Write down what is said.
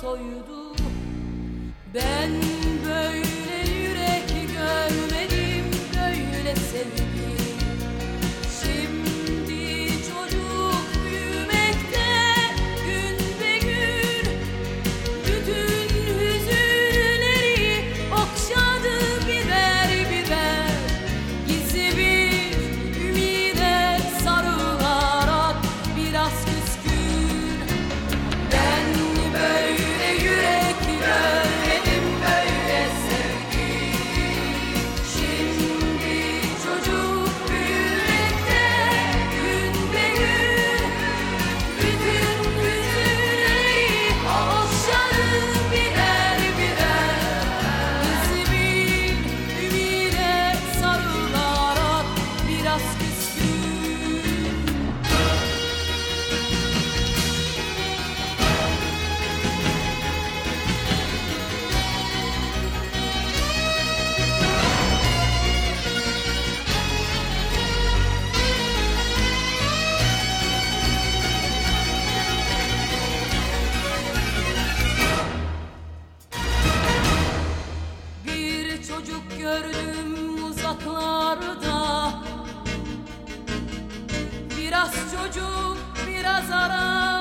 soydu. Ben böyle yürek görmedim böyle sevdim. yollarda Biraz çocuk biraz ara.